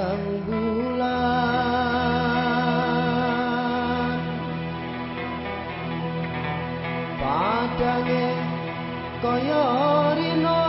padang bulan. Padange kaya rino